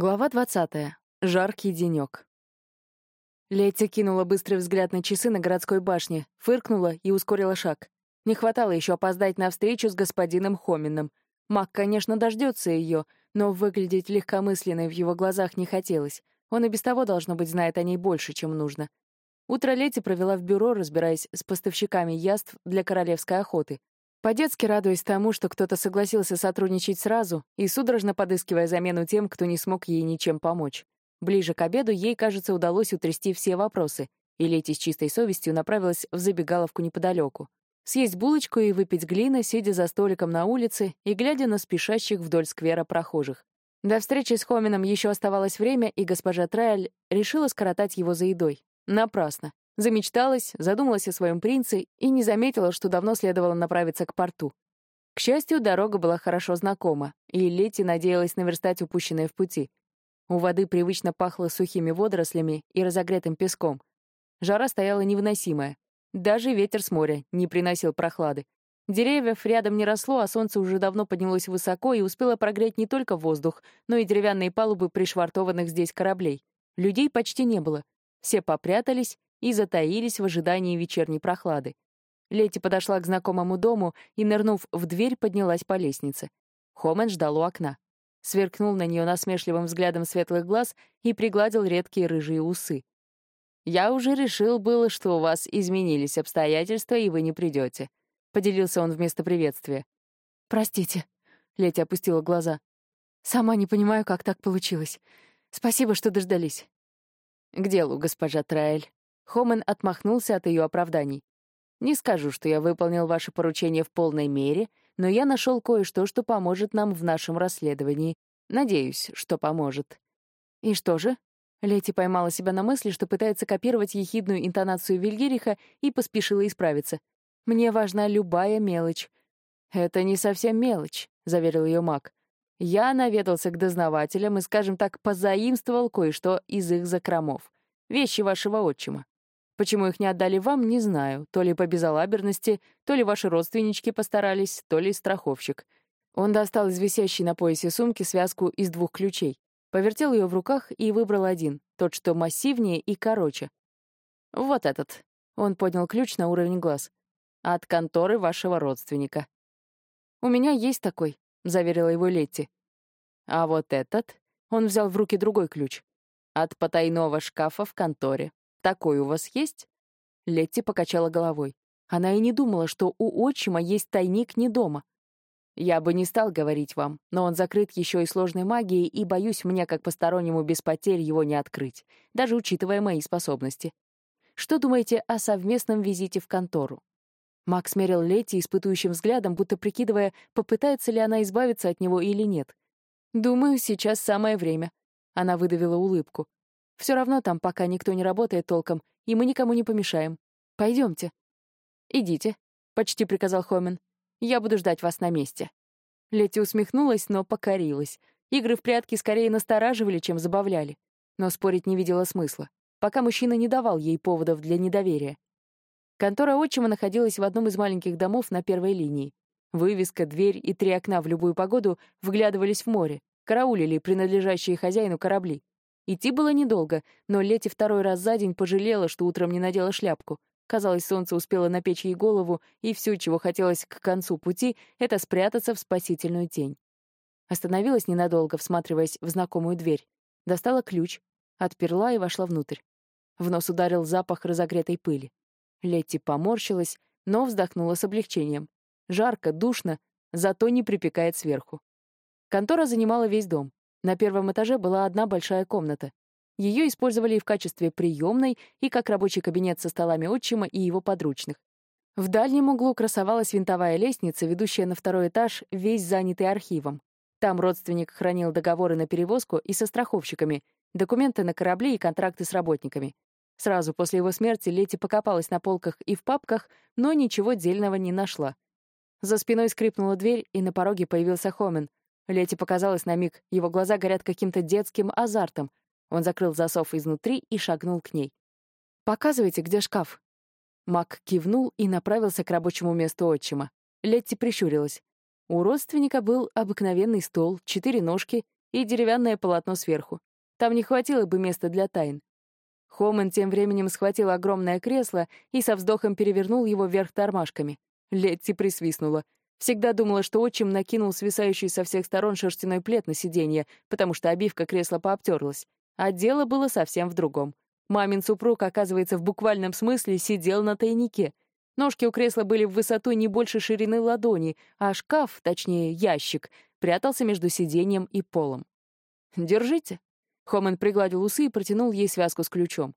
Глава 20. Жаркий денёк. Летти кинула быстрый взгляд на часы на городской башне, фыркнула и ускорила шаг. Не хватало еще опоздать на встречу с господином Хоминым. Мак, конечно, дождется ее, но выглядеть легкомысленной в его глазах не хотелось. Он и без того, должно быть, знает о ней больше, чем нужно. Утро Летти провела в бюро, разбираясь с поставщиками яств для королевской охоты. По-детски радуясь тому, что кто-то согласился сотрудничать сразу и судорожно подыскивая замену тем, кто не смог ей ничем помочь. Ближе к обеду ей, кажется, удалось утрясти все вопросы, и Лети с чистой совестью направилась в забегаловку неподалеку. Съесть булочку и выпить глина, сидя за столиком на улице и глядя на спешащих вдоль сквера прохожих. До встречи с Хомином еще оставалось время, и госпожа Трайль решила скоротать его за едой. Напрасно. Замечталась, задумалась о своем принце и не заметила, что давно следовало направиться к порту. К счастью, дорога была хорошо знакома, и Лети надеялась наверстать упущенное в пути. У воды привычно пахло сухими водорослями и разогретым песком. Жара стояла невыносимая. Даже ветер с моря не приносил прохлады. Деревьев рядом не росло, а солнце уже давно поднялось высоко и успело прогреть не только воздух, но и деревянные палубы пришвартованных здесь кораблей. Людей почти не было. Все попрятались, и затаились в ожидании вечерней прохлады. Лети подошла к знакомому дому и, нырнув в дверь, поднялась по лестнице. Хомен ждал у окна. Сверкнул на нее насмешливым взглядом светлых глаз и пригладил редкие рыжие усы. «Я уже решил было, что у вас изменились обстоятельства, и вы не придете», — поделился он вместо приветствия. «Простите», — Лети опустила глаза. «Сама не понимаю, как так получилось. Спасибо, что дождались». «К делу, госпожа Траэль», Хомен отмахнулся от ее оправданий. «Не скажу, что я выполнил ваше поручение в полной мере, но я нашел кое-что, что поможет нам в нашем расследовании. Надеюсь, что поможет». «И что же?» Лети поймала себя на мысли, что пытается копировать ехидную интонацию Вильгериха и поспешила исправиться. «Мне важна любая мелочь». «Это не совсем мелочь», — заверил ее маг. «Я наведался к дознавателям и, скажем так, позаимствовал кое-что из их закромов. Вещи вашего отчима. Почему их не отдали вам, не знаю. То ли по безалаберности, то ли ваши родственнички постарались, то ли страховщик. Он достал из висящей на поясе сумки связку из двух ключей. Повертел ее в руках и выбрал один, тот, что массивнее и короче. «Вот этот». Он поднял ключ на уровень глаз. «От конторы вашего родственника». «У меня есть такой», — заверила его Летти. «А вот этот?» Он взял в руки другой ключ. «От потайного шкафа в конторе. Такой у вас есть?» Летти покачала головой. Она и не думала, что у отчима есть тайник не дома. «Я бы не стал говорить вам, но он закрыт еще и сложной магией, и, боюсь, мне, как постороннему без потерь, его не открыть, даже учитывая мои способности. Что думаете о совместном визите в контору?» Макс мерил Летти испытующим взглядом, будто прикидывая, попытается ли она избавиться от него или нет. «Думаю, сейчас самое время». Она выдавила улыбку. Все равно там пока никто не работает толком, и мы никому не помешаем. Пойдемте. «Идите», — почти приказал Хомен. «Я буду ждать вас на месте». Лети усмехнулась, но покорилась. Игры в прятки скорее настораживали, чем забавляли. Но спорить не видела смысла, пока мужчина не давал ей поводов для недоверия. Контора отчима находилась в одном из маленьких домов на первой линии. Вывеска, дверь и три окна в любую погоду вглядывались в море, караулили принадлежащие хозяину корабли. Идти было недолго, но Лети второй раз за день пожалела, что утром не надела шляпку. Казалось, солнце успело напечь ей голову, и все, чего хотелось к концу пути, — это спрятаться в спасительную тень. Остановилась ненадолго, всматриваясь в знакомую дверь. Достала ключ, отперла и вошла внутрь. В нос ударил запах разогретой пыли. Летти поморщилась, но вздохнула с облегчением. Жарко, душно, зато не припекает сверху. Контора занимала весь дом. На первом этаже была одна большая комната. Ее использовали и в качестве приемной, и как рабочий кабинет со столами отчима и его подручных. В дальнем углу красовалась винтовая лестница, ведущая на второй этаж, весь занятый архивом. Там родственник хранил договоры на перевозку и со страховщиками, документы на корабли и контракты с работниками. Сразу после его смерти Лети покопалась на полках и в папках, но ничего дельного не нашла. За спиной скрипнула дверь, и на пороге появился Хомен, Лети показалось на миг, его глаза горят каким-то детским азартом. Он закрыл засов изнутри и шагнул к ней. «Показывайте, где шкаф». Мак кивнул и направился к рабочему месту отчима. Летти прищурилась. У родственника был обыкновенный стол, четыре ножки и деревянное полотно сверху. Там не хватило бы места для тайн. Хоман тем временем схватил огромное кресло и со вздохом перевернул его вверх тормашками. Летти присвистнула. Всегда думала, что отчим накинул свисающий со всех сторон шерстяной плед на сиденье, потому что обивка кресла пообтерлась. А дело было совсем в другом. Мамин супруг, оказывается, в буквальном смысле сидел на тайнике. Ножки у кресла были в высоту не больше ширины ладони, а шкаф, точнее, ящик, прятался между сиденьем и полом. «Держите». Хоман пригладил усы и протянул ей связку с ключом.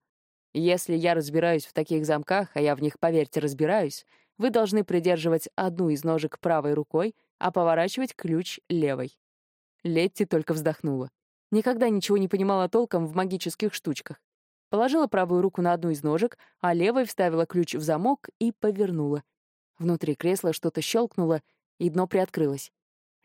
«Если я разбираюсь в таких замках, а я в них, поверьте, разбираюсь, вы должны придерживать одну из ножек правой рукой, а поворачивать ключ левой». Летти только вздохнула. Никогда ничего не понимала толком в магических штучках. Положила правую руку на одну из ножек, а левой вставила ключ в замок и повернула. Внутри кресла что-то щелкнуло, и дно приоткрылось.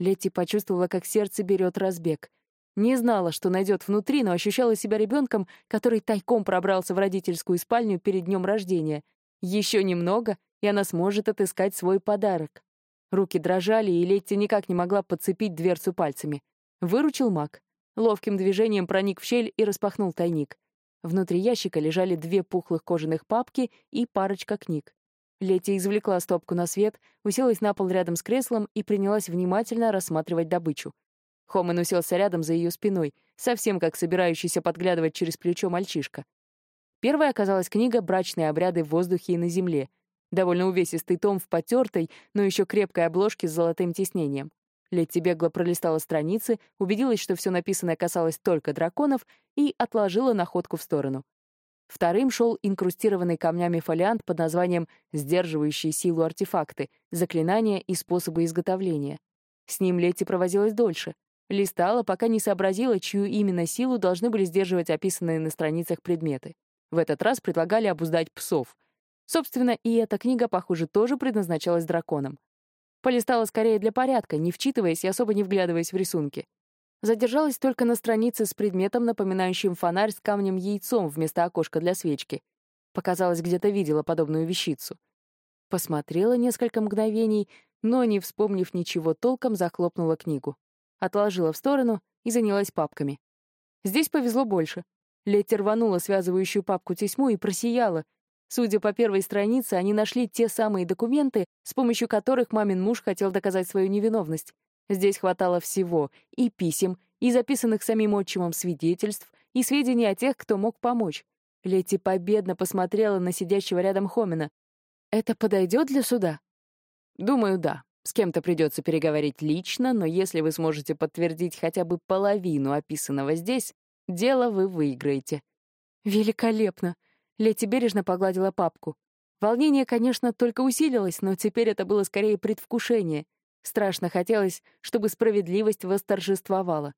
Летти почувствовала, как сердце берет разбег. Не знала, что найдет внутри, но ощущала себя ребенком, который тайком пробрался в родительскую спальню перед днем рождения. Еще немного, и она сможет отыскать свой подарок. Руки дрожали, и Летти никак не могла подцепить дверцу пальцами. Выручил маг. Ловким движением проник в щель и распахнул тайник. Внутри ящика лежали две пухлых кожаных папки и парочка книг. Летти извлекла стопку на свет, уселась на пол рядом с креслом и принялась внимательно рассматривать добычу. Хоман уселся рядом за ее спиной, совсем как собирающийся подглядывать через плечо мальчишка. Первой оказалась книга «Брачные обряды в воздухе и на земле», довольно увесистый том в потертой, но еще крепкой обложке с золотым тиснением. Летти бегло пролистала страницы, убедилась, что все написанное касалось только драконов, и отложила находку в сторону. Вторым шел инкрустированный камнями фолиант под названием «Сдерживающие силу артефакты. Заклинания и способы изготовления». С ним Летти провозилась дольше. Листала, пока не сообразила, чью именно силу должны были сдерживать описанные на страницах предметы. В этот раз предлагали обуздать псов. Собственно, и эта книга, похоже, тоже предназначалась драконам. Полистала скорее для порядка, не вчитываясь и особо не вглядываясь в рисунки. Задержалась только на странице с предметом, напоминающим фонарь с камнем-яйцом вместо окошка для свечки. Показалось, где-то видела подобную вещицу. Посмотрела несколько мгновений, но, не вспомнив ничего толком, захлопнула книгу. Отложила в сторону и занялась папками. Здесь повезло больше. Летти рванула связывающую папку тесьму и просияла, Судя по первой странице, они нашли те самые документы, с помощью которых мамин муж хотел доказать свою невиновность. Здесь хватало всего — и писем, и записанных самим отчимом свидетельств, и сведений о тех, кто мог помочь. Лети победно посмотрела на сидящего рядом Хомина. «Это подойдет для суда?» «Думаю, да. С кем-то придется переговорить лично, но если вы сможете подтвердить хотя бы половину описанного здесь, дело вы выиграете». «Великолепно!» Лети бережно погладила папку. Волнение, конечно, только усилилось, но теперь это было скорее предвкушение. Страшно хотелось, чтобы справедливость восторжествовала.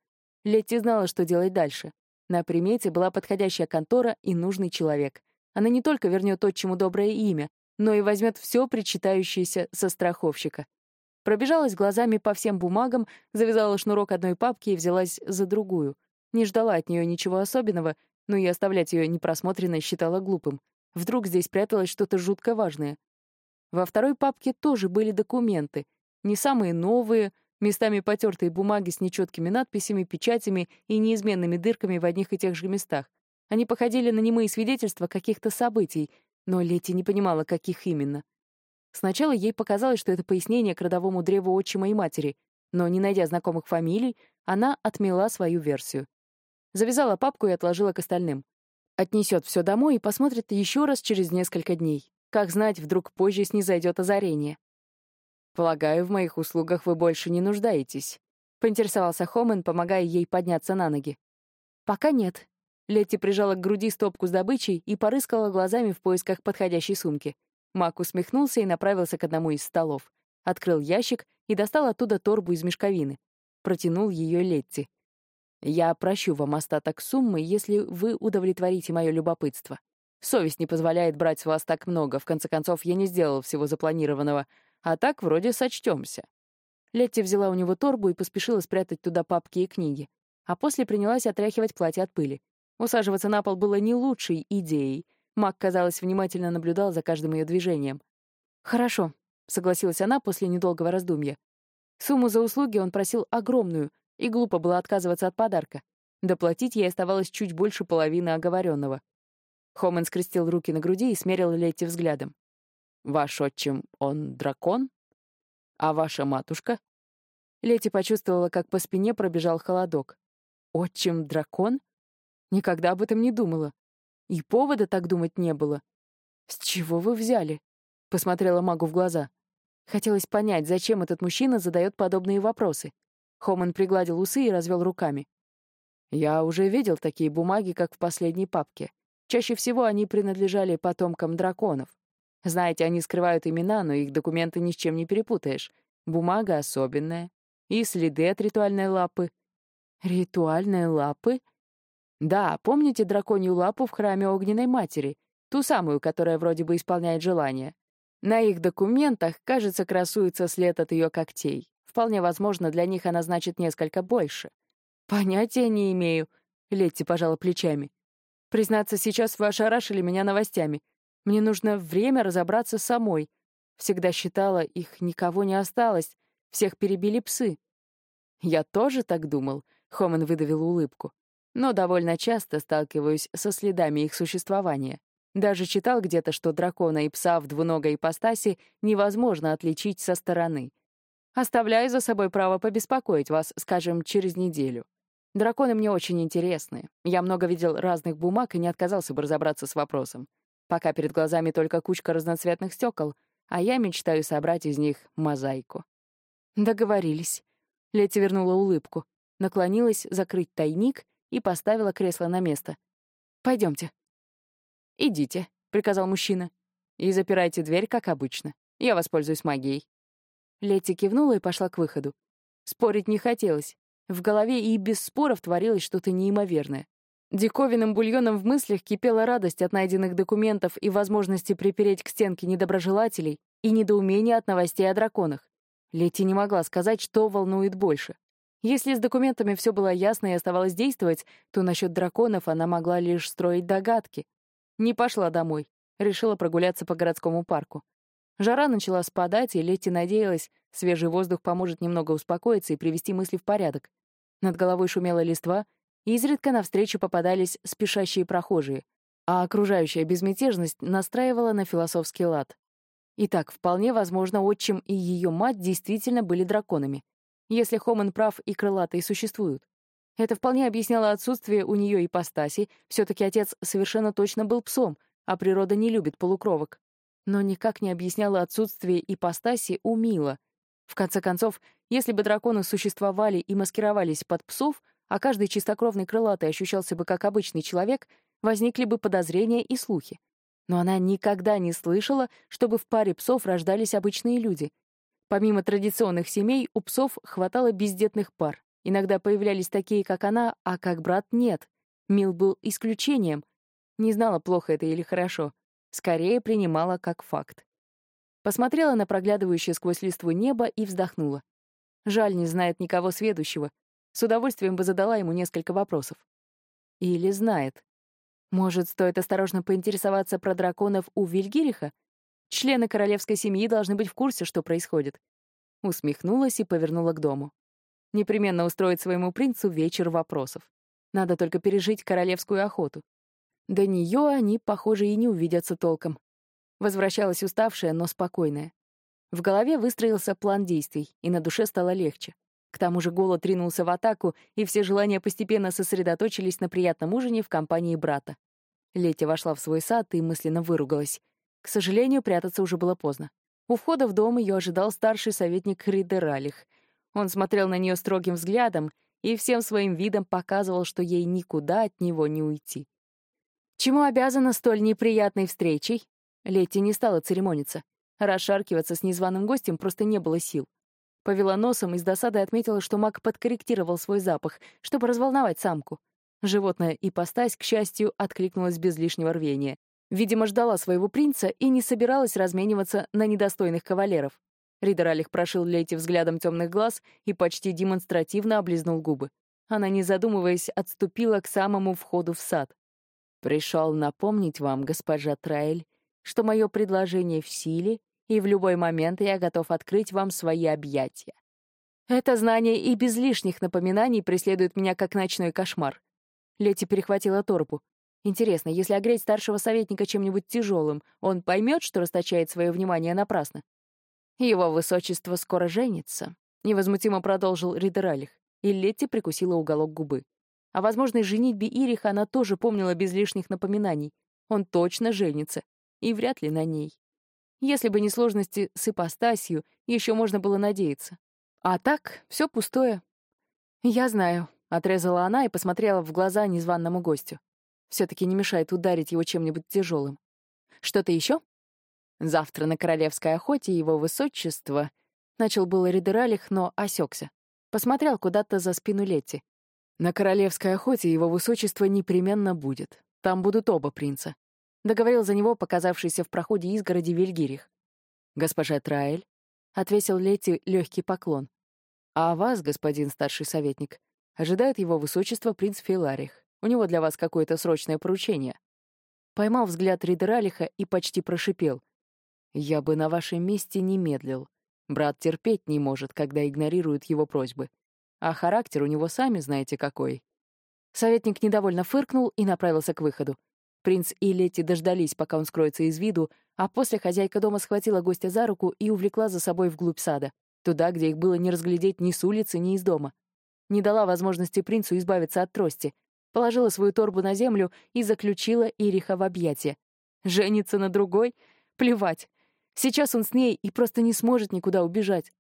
Летти знала, что делать дальше. На примете была подходящая контора и нужный человек. Она не только вернет отчиму доброе имя, но и возьмет все причитающееся со страховщика. Пробежалась глазами по всем бумагам, завязала шнурок одной папки и взялась за другую. Не ждала от нее ничего особенного, но и оставлять ее непросмотренной считала глупым. Вдруг здесь пряталось что-то жутко важное. Во второй папке тоже были документы. Не самые новые, местами потертые бумаги с нечеткими надписями, печатями и неизменными дырками в одних и тех же местах. Они походили на немые свидетельства каких-то событий, но Лети не понимала, каких именно. Сначала ей показалось, что это пояснение к родовому древу отчима и матери, но, не найдя знакомых фамилий, она отмела свою версию. Завязала папку и отложила к остальным. Отнесет все домой и посмотрит еще раз через несколько дней. Как знать, вдруг позже снизойдет озарение. «Полагаю, в моих услугах вы больше не нуждаетесь», — поинтересовался Хомен, помогая ей подняться на ноги. «Пока нет». Летти прижала к груди стопку с добычей и порыскала глазами в поисках подходящей сумки. Мак усмехнулся и направился к одному из столов. Открыл ящик и достал оттуда торбу из мешковины. Протянул ее Летти. Я прощу вам остаток суммы, если вы удовлетворите мое любопытство. Совесть не позволяет брать с вас так много, в конце концов, я не сделал всего запланированного, а так вроде сочтемся. Летти взяла у него торбу и поспешила спрятать туда папки и книги, а после принялась отряхивать платье от пыли. Усаживаться на пол было не лучшей идеей. Мак, казалось, внимательно наблюдал за каждым ее движением. «Хорошо», — согласилась она после недолгого раздумья. Сумму за услуги он просил огромную, и глупо было отказываться от подарка. Доплатить ей оставалось чуть больше половины оговоренного. Хомен скрестил руки на груди и смерил Летти взглядом. «Ваш отчим, он дракон? А ваша матушка?» Летти почувствовала, как по спине пробежал холодок. «Отчим дракон? Никогда об этом не думала. И повода так думать не было. С чего вы взяли?» — посмотрела магу в глаза. Хотелось понять, зачем этот мужчина задает подобные вопросы. Хоман пригладил усы и развел руками. «Я уже видел такие бумаги, как в последней папке. Чаще всего они принадлежали потомкам драконов. Знаете, они скрывают имена, но их документы ни с чем не перепутаешь. Бумага особенная. И следы от ритуальной лапы. Ритуальной лапы? Да, помните драконью лапу в храме Огненной Матери? Ту самую, которая вроде бы исполняет желания. На их документах, кажется, красуется след от ее когтей. Вполне возможно, для них она значит несколько больше. Понятия не имею. Летти пожала плечами. Признаться, сейчас вы ошарашили меня новостями. Мне нужно время разобраться самой. Всегда считала, их никого не осталось. Всех перебили псы. Я тоже так думал, Хоман выдавил улыбку. Но довольно часто сталкиваюсь со следами их существования. Даже читал где-то, что дракона и пса в двуногой ипостаси невозможно отличить со стороны. Оставляю за собой право побеспокоить вас, скажем, через неделю. Драконы мне очень интересны. Я много видел разных бумаг и не отказался бы разобраться с вопросом. Пока перед глазами только кучка разноцветных стекол, а я мечтаю собрать из них мозаику. Договорились. Лети вернула улыбку, наклонилась закрыть тайник и поставила кресло на место. Пойдемте. «Идите», — приказал мужчина. «И запирайте дверь, как обычно. Я воспользуюсь магией». Летти кивнула и пошла к выходу. Спорить не хотелось. В голове и без споров творилось что-то неимоверное. Диковинным бульоном в мыслях кипела радость от найденных документов и возможности припереть к стенке недоброжелателей и недоумение от новостей о драконах. Летти не могла сказать, что волнует больше. Если с документами все было ясно и оставалось действовать, то насчет драконов она могла лишь строить догадки. Не пошла домой. Решила прогуляться по городскому парку. Жара начала спадать, и Летти надеялась, свежий воздух поможет немного успокоиться и привести мысли в порядок. Над головой шумела листва, и изредка навстречу попадались спешащие прохожие, а окружающая безмятежность настраивала на философский лад. Итак, вполне возможно, отчим и ее мать действительно были драконами, если Хоман прав и крылатые существуют. Это вполне объясняло отсутствие у нее ипостаси, все-таки отец совершенно точно был псом, а природа не любит полукровок. Но никак не объясняло отсутствие ипостаси у Мила. В конце концов, если бы драконы существовали и маскировались под псов, а каждый чистокровный крылатый ощущался бы как обычный человек, возникли бы подозрения и слухи. Но она никогда не слышала, чтобы в паре псов рождались обычные люди. Помимо традиционных семей, у псов хватало бездетных пар. Иногда появлялись такие, как она, а как брат — нет. Мил был исключением. Не знала, плохо это или хорошо. Скорее принимала как факт. Посмотрела на проглядывающее сквозь листву небо и вздохнула. Жаль, не знает никого сведущего. С удовольствием бы задала ему несколько вопросов. Или знает. Может, стоит осторожно поинтересоваться про драконов у Вильгириха? Члены королевской семьи должны быть в курсе, что происходит. Усмехнулась и повернула к дому. Непременно устроить своему принцу вечер вопросов. Надо только пережить королевскую охоту. До нее они, похоже, и не увидятся толком. Возвращалась уставшая, но спокойная. В голове выстроился план действий, и на душе стало легче. К тому же голод ринулся в атаку, и все желания постепенно сосредоточились на приятном ужине в компании брата. Летя вошла в свой сад и мысленно выругалась. К сожалению, прятаться уже было поздно. У входа в дом ее ожидал старший советник Ридералих — он смотрел на нее строгим взглядом и всем своим видом показывал, что ей никуда от него не уйти. Чему обязана столь неприятной встречей? Летти не стала церемониться. Расшаркиваться с незваным гостем просто не было сил. Повела носом и с досадой отметила, что маг подкорректировал свой запах, чтобы разволновать самку. Животное ипостась, к счастью, откликнулась без лишнего рвения. Видимо, ждала своего принца и не собиралась размениваться на недостойных кавалеров. Ридералих прошил Лейти взглядом темных глаз и почти демонстративно облизнул губы. Она, не задумываясь, отступила к самому входу в сад. «Пришел напомнить вам, госпожа Траэль, что мое предложение в силе, и в любой момент я готов открыть вам свои объятия». Это знание и без лишних напоминаний преследует меня как ночной кошмар. Лети перехватила торпу. Интересно, если огреть старшего советника чем-нибудь тяжелым, он поймет, что расточает свое внимание напрасно? Его высочество скоро женится, невозмутимо продолжил Ридералих, и Летти прикусила уголок губы. О возможной женитьбе Ириха она тоже помнила без лишних напоминаний. Он точно женится, и вряд ли на ней. Если бы не сложности с ипостасью, еще можно было надеяться. А так, все пустое. «Я знаю», — отрезала она и посмотрела в глаза незваному гостю. Все-таки не мешает ударить его чем-нибудь тяжелым. «Что-то еще?» «Завтра на королевской охоте его высочество...» Начал было Ридералих, но осекся. Посмотрел куда-то за спину Летти. «На королевской охоте его высочество непременно будет. Там будут оба принца», — договорил за него показавшийся в проходе изгороди Вильгирих. «Госпожа Траэль», — отвесил Летти легкий поклон. «А вас, господин старший советник, ожидает его высочество принц Филарих. У него для вас какое-то срочное поручение». Поймал взгляд Ридералиха и почти прошипел. «Я бы на вашем месте не медлил. Брат терпеть не может, когда игнорируют его просьбы. А характер у него сами знаете какой». Советник недовольно фыркнул и направился к выходу. Принц и Лети дождались, пока он скроется из виду, а после хозяйка дома схватила гостя за руку и увлекла за собой вглубь сада, туда, где их было не разглядеть ни с улицы, ни из дома. Не дала возможности принцу избавиться от трости, положила свою торбу на землю и заключила Ириха в объятия. Женится на другой? Плевать. Сейчас он с ней и просто не сможет никуда убежать.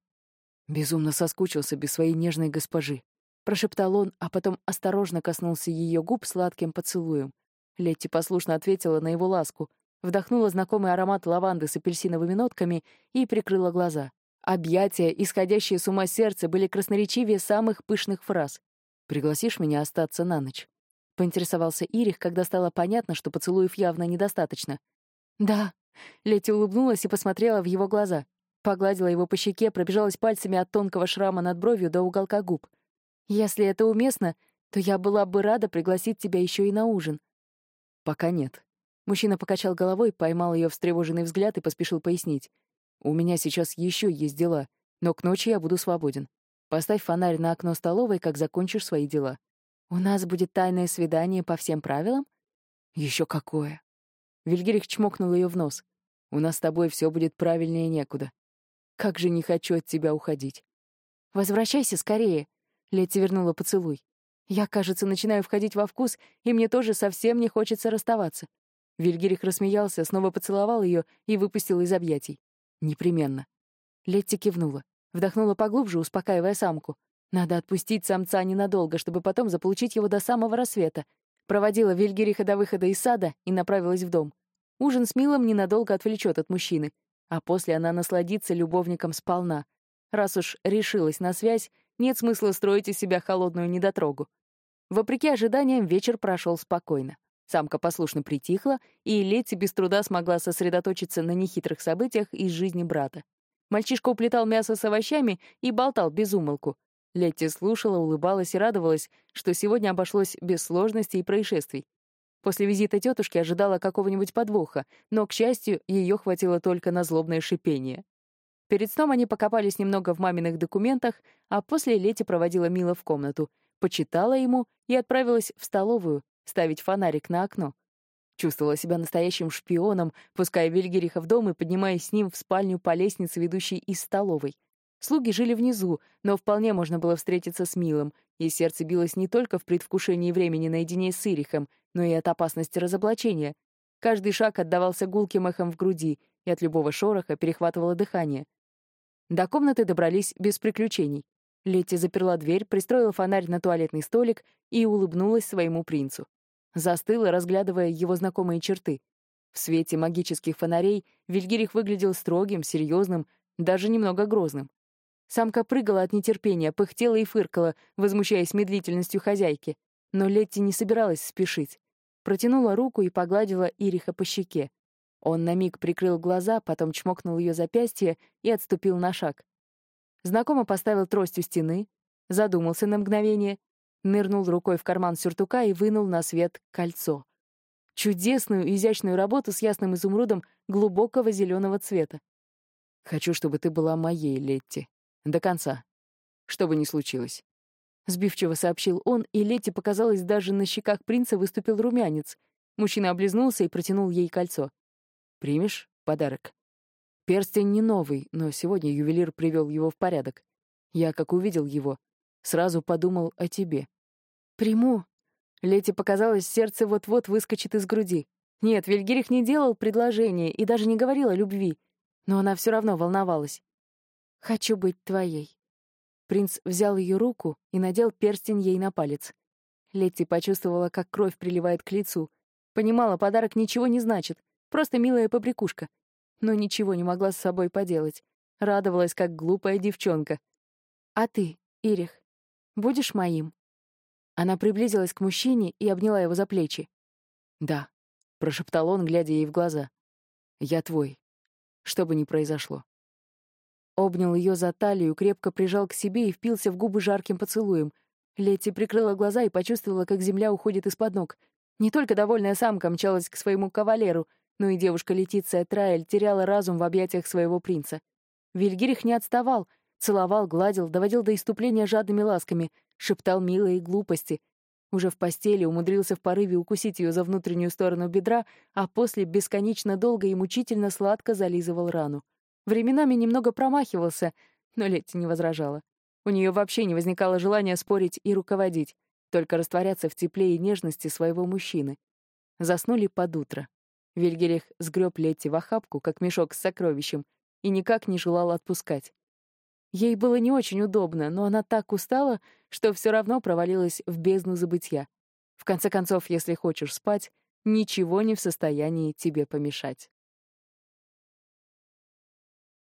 Безумно соскучился без своей нежной госпожи. Прошептал он, а потом осторожно коснулся ее губ сладким поцелуем. Летти послушно ответила на его ласку, вдохнула знакомый аромат лаванды с апельсиновыми нотками и прикрыла глаза. Объятия, исходящие с ума сердца, были красноречивее самых пышных фраз. «Пригласишь меня остаться на ночь?» — поинтересовался Ирих, когда стало понятно, что поцелуев явно недостаточно. «Да». Летти улыбнулась и посмотрела в его глаза. Погладила его по щеке, пробежалась пальцами от тонкого шрама над бровью до уголка губ. «Если это уместно, то я была бы рада пригласить тебя еще и на ужин». «Пока нет». Мужчина покачал головой, поймал ее встревоженный взгляд и поспешил пояснить. У меня сейчас еще есть дела, но к ночи я буду свободен. Поставь фонарь на окно столовой, как закончишь свои дела. У нас будет тайное свидание по всем правилам? Еще какое. Вильгерих чмокнул ее в нос. У нас с тобой все будет правильнее некуда. Как же не хочу от тебя уходить. Возвращайся скорее. Летти вернула поцелуй. Я, кажется, начинаю входить во вкус, и мне тоже совсем не хочется расставаться. Вильгерих рассмеялся, снова поцеловал ее и выпустил из объятий. Непременно. Летти кивнула. Вдохнула поглубже, успокаивая самку. Надо отпустить самца ненадолго, чтобы потом заполучить его до самого рассвета. Проводила Вильгериха до выхода из сада и направилась в дом. Ужин с Милом ненадолго отвлечет от мужчины, а после она насладится любовником сполна. Раз уж решилась на связь, нет смысла строить из себя холодную недотрогу. Вопреки ожиданиям, вечер прошел спокойно. Самка послушно притихла, и Летти без труда смогла сосредоточиться на нехитрых событиях из жизни брата. Мальчишка уплетал мясо с овощами и болтал без умолку. Летти слушала, улыбалась и радовалась, что сегодня обошлось без сложностей и происшествий. После визита тетушки ожидала какого-нибудь подвоха, но, к счастью, ее хватило только на злобное шипение. Перед сном они покопались немного в маминых документах, а после Лети проводила Мила в комнату, почитала ему и отправилась в столовую, ставить фонарик на окно. Чувствовала себя настоящим шпионом, пуская Вильгериха в дом и поднимаясь с ним в спальню по лестнице, ведущей из столовой. Слуги жили внизу, но вполне можно было встретиться с Милом, и сердце билось не только в предвкушении времени наедине с Ирихом, но и от опасности разоблачения. Каждый шаг отдавался гулким эхом в груди, и от любого шороха перехватывало дыхание. До комнаты добрались без приключений. Летти заперла дверь, пристроила фонарь на туалетный столик и улыбнулась своему принцу. Застыла, разглядывая его знакомые черты. В свете магических фонарей Вильгирих выглядел строгим, серьезным, даже немного грозным. Самка прыгала от нетерпения, пыхтела и фыркала, возмущаясь медлительностью хозяйки. Но Летти не собиралась спешить. Протянула руку и погладила Ириха по щеке. Он на миг прикрыл глаза, потом чмокнул ее запястье и отступил на шаг. Знакомо поставил трость у стены, задумался на мгновение нырнул рукой в карман сюртука и вынул на свет кольцо. Чудесную, изящную работу с ясным изумрудом глубокого зеленого цвета. «Хочу, чтобы ты была моей, Летти. До конца». что бы ни случилось. Сбивчиво сообщил он, и Лете показалось, даже на щеках принца выступил румянец. Мужчина облизнулся и протянул ей кольцо. «Примешь подарок?» Перстень не новый, но сегодня ювелир привел его в порядок. Я, как увидел его, сразу подумал о тебе. «Приму». Лете показалось, сердце вот-вот выскочит из груди. Нет, Вильгерих не делал предложения и даже не говорил о любви, но она все равно волновалась. «Хочу быть твоей». Принц взял ее руку и надел перстень ей на палец. Летти почувствовала, как кровь приливает к лицу. Понимала, подарок ничего не значит, просто милая побрякушка. Но ничего не могла с собой поделать. Радовалась, как глупая девчонка. «А ты, Ирих, будешь моим?» Она приблизилась к мужчине и обняла его за плечи. «Да», — прошептал он, глядя ей в глаза. «Я твой, что бы ни произошло». Обнял ее за талию, крепко прижал к себе и впился в губы жарким поцелуем. Летти прикрыла глаза и почувствовала, как земля уходит из-под ног. Не только довольная самка мчалась к своему кавалеру, но и девушка Летиция Траэль теряла разум в объятиях своего принца. Вильгирих не отставал, целовал, гладил, доводил до иступления жадными ласками, шептал милые глупости. Уже в постели умудрился в порыве укусить ее за внутреннюю сторону бедра, а после бесконечно долго и мучительно сладко зализывал рану. Временами немного промахивался, но Летти не возражала. У нее вообще не возникало желания спорить и руководить, только растворяться в тепле и нежности своего мужчины. Заснули под утро. Вильгерих сгреб Летти в охапку, как мешок с сокровищем, и никак не желал отпускать. Ей было не очень удобно, но она так устала, что все равно провалилась в бездну забытья. В конце концов, если хочешь спать, ничего не в состоянии тебе помешать.